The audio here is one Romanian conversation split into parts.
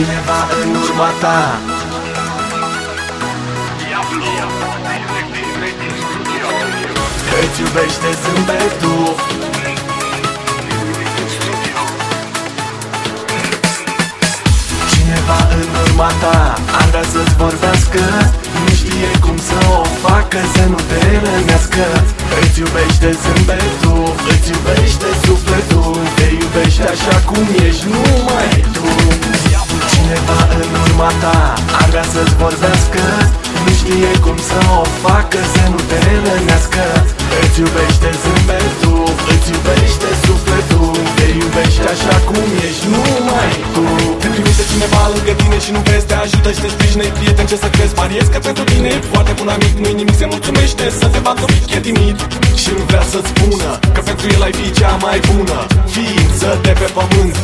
Cineva în urma ta. Îți iubește zâmbetul. Cineva în urma ta Ar vrea să-ți vorbească. Nu știe cum să o facă Să nu te rănească. Îți iubește zâmbetul Îți iubește sufletul. Te iubește așa cum ești numai tu Cineva în urma ta Ar vrea să-ți vorbească. Nu știe cum să o facă Să nu te rănească. Îți iubește zâmbetul Îți iubește sufletul Te iubește așa cum ești numai tu. Te primește cineva lângă tine și nu vezi Te ajută și te sprijină. E prieten ce să crezi Pariezi că pentru tine e foarte bun amic. Nu-i nimic, se mulțumește să te facă un pic e timid Și nu vrea să-ți spună Că pentru el ai fi cea mai bună Ființă de pe pământ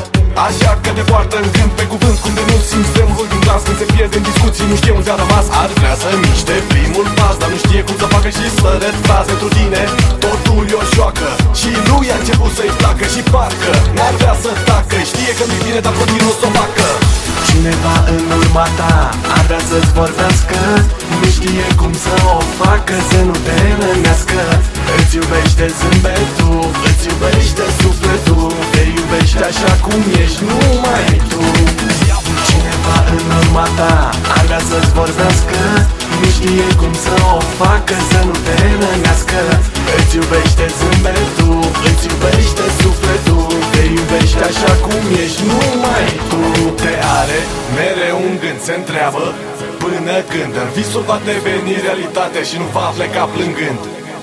Așa că te poartă în gând pe cuvânt Cum de nu simți tremurul din glas Când se pierde în discuții, nu știe unde a rămas. Ar vrea să miște primul pas Dar nu știe cum să facă și să retrase pentru tine. Totul e o joacă Și lui a început să-i placă Și parcă. N-ar vrea să tacă Știe că nu-i bine, dar continuă să o facă. Cineva în urma ta Ar vrea să-ți vorbească Nu știe cum să o facă Să nu te rănească Îți iubește zâmbetul iubește așa cum ești numai tu. Cineva în urma ta Ar vrea să-ți vorbească Nu știe cum să o facă Să nu te rănească. Îți iubește zâmbetul Îți iubește sufletul Te iubește așa cum ești numai tu. Te are mereu un gând, se întreabă Până când în visul va deveni realitate Și nu va pleca plângând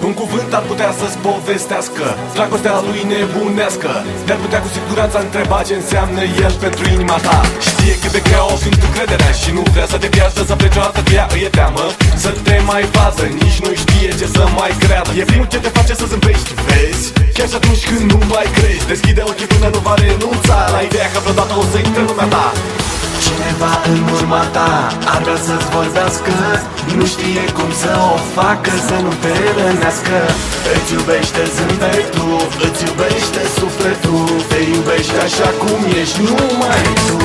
un cuvânt ar putea să-ți povestească Dragostea lui nebunească Te-ar putea cu siguranță întreba ce înseamnă el pentru inima ta. Știe cât de grea o fiind încrederea Și nu vrea să te piardă, să pleci o dată de ea Îi e teamă să te mai fază Nici nu știe ce să mai creadă. E primul ce te face să zâmbești, vezi? Chiar și atunci când nu mai crezi Deschide ochii până nu va renunța La ideea că vreodată o să intre în lumea ta Cineva în urma ta. Ar vrea să-ți vorbească Nu știe cum să o facă să nu te rănească. Îți iubește zâmbetul, îți iubește sufletul Te iubește așa cum ești numai tu.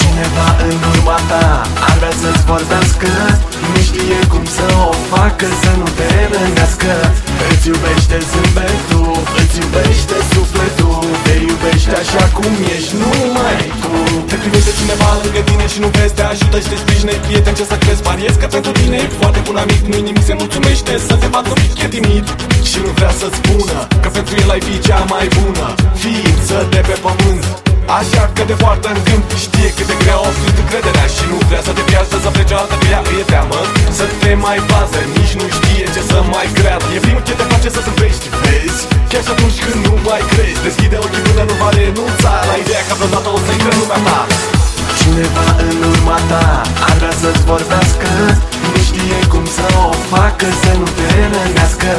Cineva în urma ta. Ar vrea să-ți vorbească Nu știe cum să o facă să nu te rănească. Îți iubește zâmbetul, îți iubește sufletul Te iubește așa cum ești și nu vezi Te ajută și te sprijină, e prieten ce să crezi Pariezi că pentru tine e foarte bun amic. Nu-i nimic, se mulțumește să te facă un pic e timid. Și nu vrea să-ți spună că pentru el ai fi cea mai bună Ființă de pe pământ. Așa că te poartă în gând Știe cât de grea o fi încrederea. Și nu vrea să te piardă, să plece o dată cu ea Îi e teamă. Să te mai bază Nici nu știe ce să mai creadă. E primul ce te face să zâmbești, vezi? Chiar și atunci când nu mai crezi Deschide ochii până nu va renunța La ideea că vreodată o să intre în lumea ta Cineva în urma ta ar vrea să-ți vorbească. Nu știe cum să o facă să nu te rănească.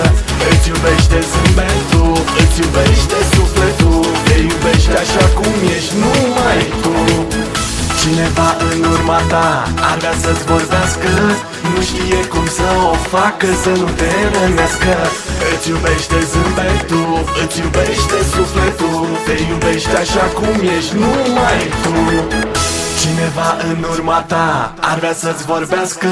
Îți iubește zâmbetul, îți iubește sufletul Te iubește așa cum ești numai tu. Cineva în urma ta ar vrea să-ți vorbească. Nu știe cum să o facă să nu te rănească. Îți iubește zâmbetul, îți iubește sufletul Te iubește așa cum ești numai tu Cineva în urma ta ar vrea să-ți vorbească?